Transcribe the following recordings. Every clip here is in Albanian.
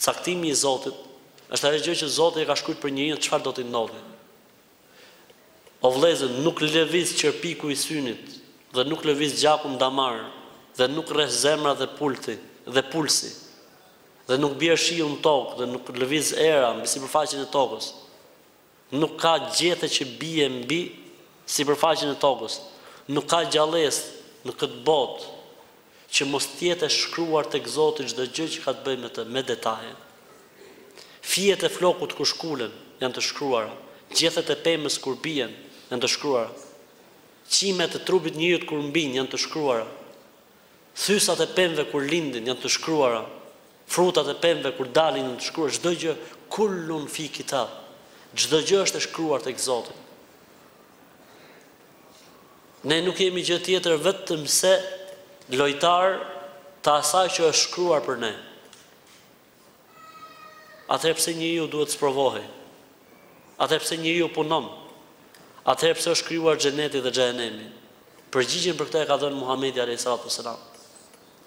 Caktimi i Zotit është ajo gjë që Zoti e ka shkruajt për njeriun çfarë do t'i ndodhi. O vëllezër, nuk lëviz qerpiku i synit dhe nuk lëviz gjaku në damar dhe nuk rreh zemra dhe pulti dhe pulsi dhe nuk bie shiu në tokë dhe nuk lëviz era mbi sipërfaqen e tokës. Nuk ka gjethe që bie mbi sipërfaqen e tokës, nuk ka gjallesë në këtë botë që mos të jetë e shkruar tek Zoti çdo gjë që ka të bëjë me të, me detaje. Fijet e flokut kur shkulen, janë të shkruara, gjethet e pemës kur bien, janë të shkruara. Qimet e trupit të njeriut kur mbijnë, janë të shkruara. Sythat e pemëve kur lindin janë të shkruara, frutat e pemëve kur dalin janë të shkruara, çdo gjë kullun fi kitab, çdo gjë është e shkruar tek Zoti. Ne nuk jemi gjë tjetër vetëm se lojtar të asaj që është shkruar për ne. Atëherë pse njeriu duhet të sprovohej? Atëherë pse njeriu punon? Atëherë pse është krijuar xheneti dhe xhehenemi? Përgjigjen për këtë e ka dhënë Muhamedi alayhi salatu wasalam.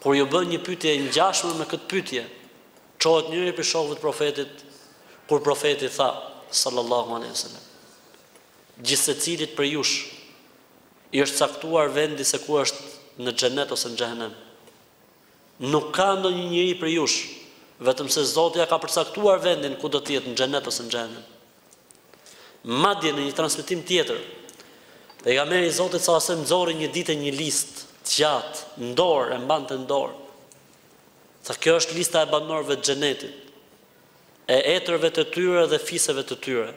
Kur iu bë një pyetje e ngjashme me këtë pyetje, çohet njëri prej shokëve të profetit, kur profeti tha sallallahu alaihi wasallam. Gjithsecilit prej jush i është caktuar vendi se ku është në xhenet ose në xhehenem. Nuk ka ndonjë njeri prej jush, vetëm se Zoti ia ka përcaktuar vendin ku do të jetë në Xhenet ose në Xhehenem. Madje në një transmetim tjetër, Pejgamberi i Zotit sallallahu alajhi wasallam nxorri një ditë e një listë të gjatë në dorë, e mbante në dorë. Tha kjo është lista e banorëve të Xhenetit, e etërve të tyre dhe fiseve të tyre.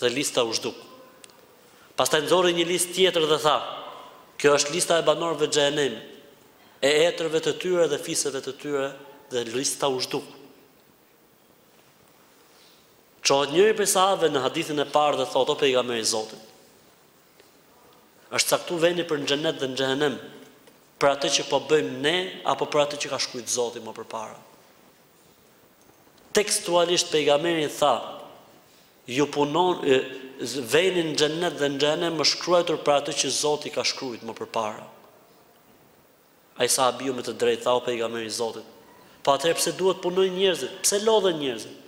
dhe lista u zhduk. Pastaj nxorri një listë tjetër dhe tha, Kjo është lista e banorëve të Xhehenemit, e etërve të tyre dhe fiseve të tyre dhe lista u zhduk. Çohet njëri prej sahabëve në hadithin e parë dhe thotë, O pejgamber i Zotit, është caktu veni për në xhenet dhe në xhehenem për atë që po bëjmë ne apo për atë që ka shkruajt Zoti më përpara. Tekstualisht Pejgamberi tha, Ju punon, veni në Xhennet dhe në Xhehenem është shkruajtur për atë që Zoti ka shkrujt më përpara. Ai sahabiu me të drejtë tha, O Pejgamber i Zotit, po atëherë pse duhet të punojnë njerëzit? Pse lodhen njerëzit?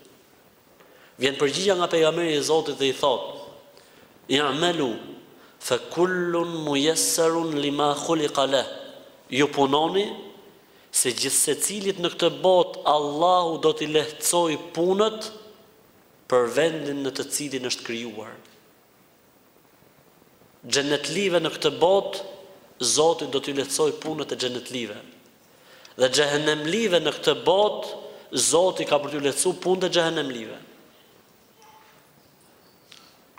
Vjen përgjigja nga Pejgamberi i Zotit dhe i thotë, I'malu, fe kullun mujassarun lima khuliqa leh, Ju punoni, se gjithsecilit në këtë botë Allahu do t'i lehtësojë punët për vendin në të cilin është krijuar. Xhenetlive në këtë botë Zoti do t'ju lehtësojë punët e xhenetlive. Dhe xhehenemlive në këtë botë Zoti ka për t'ju lehtësu punët e xhehenemlive.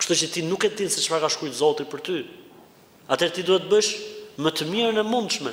Kështu që ti nuk e din se çfarë ka shkrujt Zoti për ty. Atëherë ti duhet të bësh më të mirën e mundshme.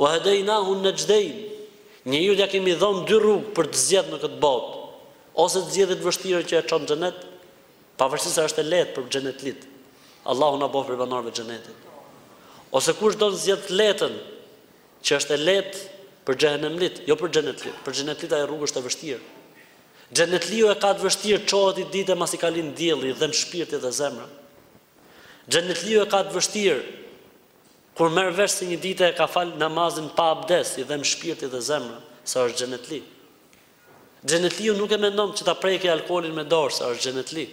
Wa hadaynahu an-najdayn, njeriut ja kemi dhënë dy rrugë për të zgjedhë në këtë botë, ose të zgjedhë të vështirën që e çon xhenet, pavarësisht se është e lehtë për xhenetlit, Allahu na bëftë prej banorëve të xhenetit, ose kush don të zgjedhë të lehtën, që është e lehtë për xhehenemlit, jo për xhenetlit, për xhenetlit ajo rrugë është e vështirë. Xhenetliu e ka të vështirë çohet ni dite masi ka lind dielli, i dhem shpirti dhe zemra. Xhenetliu e ka të vështirë Kur merr vesh se një dite e ka fal namazin pa abdes i dhemb shpirti dhe zemra se është xhenetli. Xhenetliu nuk e mendon që ta prekë alkoolin me dorë se është xhenetli.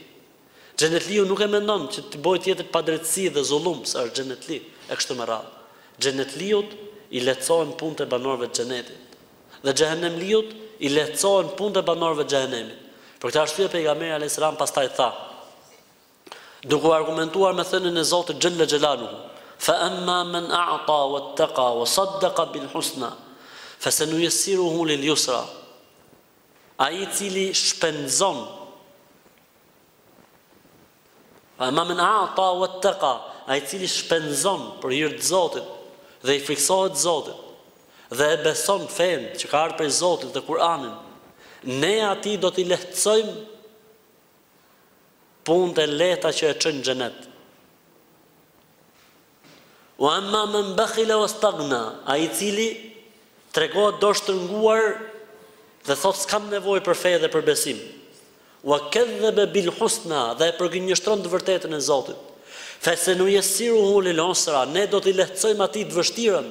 Xhenetliu nuk e mendon që t'i bojë tjetrit padrejtësi dhe zullum se është xhenetli e kështu me radhë. Xhenetliut i lehtësohen punët e banorëve të xhenetit. Dhe xhehenemliut i lehtësohen punët e banorëve të xhehenemit. Për këtë arsye pejgamberi alejhi selam pastaj tha, Duke u argumentuar me thënien e Zotit xhella xhelaluhu, Fa amma men a'ta wattaqa wa saddaqa bil husna, fa sanuyassiruhu lil yusra, Ai i cili shpenzon, Fa amma men a'ta wattaqa, Ai i cili shpenzon për hir të Zotit dhe i frikësohet Zotit dhe e beson fenë që ka ardhur prej Zotit dhe Kur'anin, Ne atij do t'i lehtësojmë, Punët e lehta që e çojnë në xhenet. Wa amma man bakhila wastaghna, ai i cili tregohet dorështrënguar dhe thotë s'kam nevojë për fe dhe për besim. Wa kadhaba bil husna, dhe e përgënjeshtron të vërtetën e Zotit. Fa sanuyassiruhu lil usra, ne do t'i lehtësojmë atij të vështirën.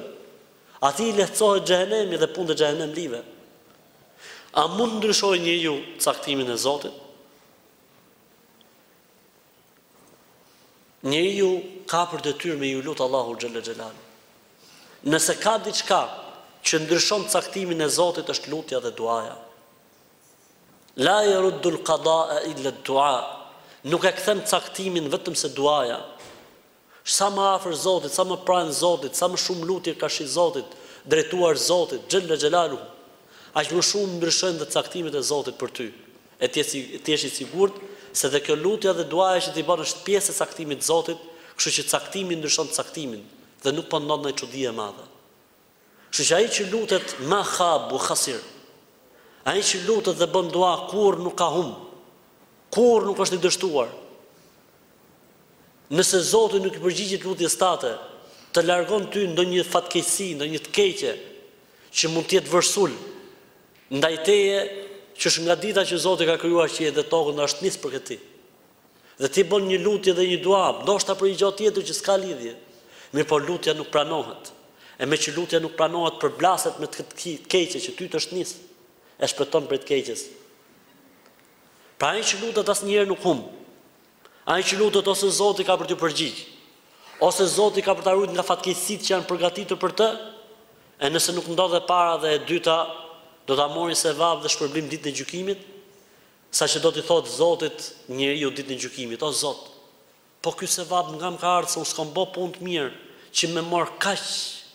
Atij i lehtësohet xhehenemi dhe punët e xhehenemlive. A mund ndryshojë njeriu caktimin e Zotit? Njeriu ka për detyrë me iu lut Allahut xhelle xhelalu. Nëse ka diçka që ndryshon caktimin e Zotit është lutja dhe duaja. La yaruddul qada'a illa ad-du'a. Nuk e kthen caktimin vetëm se duaja. Sa më afër Zotit, sa më pranë Zotit, sa më shumë lutje karshi Zotit, drejtuar Zotit, xhelle xhelaluhu, aq më shumë ndryshojnë dhe caktimet e Zotit për ty, e të jesh i sigurt se dhe kjo lutja dhe duaja që ti ban është pjesë e caktimit të Zotit, kështu që caktimi ndryshon caktimin dhe nuk po ndodh ndonjë çudi e madhe. Kështu që ai që lutet ma khab wa khasir, ai që lutet dhe bën dua kurrë nuk ka humb, kurrë nuk është i dështuar. Nëse Zoti nuk i përgjigjet lutjes tate, të largon ty ndonjë fatkeqësi, ndonjë të keqe që mund të jetë vërsul ndaj teje, që është nga dita që Zoti ka krijuar qiejt dhe tokën dhe është nis për ke ti. Dhe ti bën një lutje dhe një dua, ndoshta për një gjë tjetër që s'ka lidhje. Mirëpo lutja nuk pranohet. E meqë lutja nuk pranohet, përblaset me të keqe që ty t'është nis. E shpëton prej të keqes. Pra ai që lutet asnjëherë nuk humb. Ai që lutet ose Zoti ka për t'ju përgjigj, ose Zoti ka për ta ruajt nga fatkeqësitë që janë përgatitur për të, e nëse nuk ndodh e para dhe e dyta, do ta mori sevap dhe shpërblim ditën e gjykimit, Saqë do t'i thotë Zotit njeriu ditën e gjykimit, o Zot, po ky sevap nga më ka ardhë se unë s'kam bo punë të mira që me mor kaq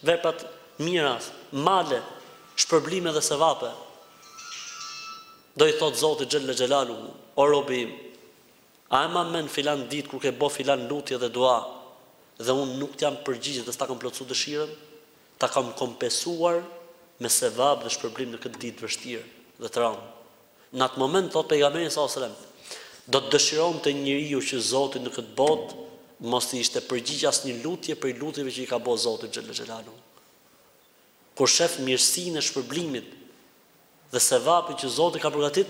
vepra të mira, male, shpërblime dhe sevape? Do i thotë Zoti xhelle xhelaluhu, o robi im, a e ma mend filan ditë kur ke bo filan lutje dhe dua dhe unë nuk të jam përgjigj dhe s'ta kam plotësu dëshirën? Ta kam kompesuar me sevap dhe shpërblim në këtë ditë të vështirë dhe të rëndë. Në atë moment, thotë Pejgamberi sallallahu alejhi ve selem, do të dëshironte njeriu që Zoti në këtë botë mos t'i ishte përgjigj asnjë lutje prej lutjeve që i ka bërë Zotit xhelle xhelaluhu. Kur shef mirësinë e shpërblimit dhe sevapin që Zoti ka përgatit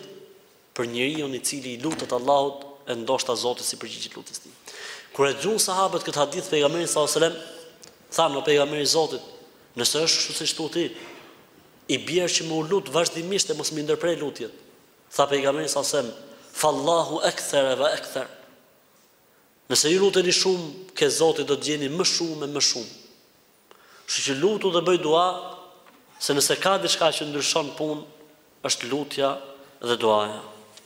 për njeriun i cili i lutet Allahut, e ndoshta Zoti s'i përgjigjet lutjes tij. Kur e dëgjuan sahabët këtë hadith pejgamberin sallallahu alejhi ve selem, thanë o pejgamberi i Zotit, nëse është kështu siç thu ti, I bie që me u lut vazhdimisht e mos me i ndërpre lutjet. Tha pejgamberi sa sem, fallahu ekther ve ekther. Nëse ju luteni shumë, ke Zoti do të gjeni më shumë e më shumë. Kështu që lutu dhe bëj dua, se nëse ka diçka që ndryshon punë, është lutja dhe duaja.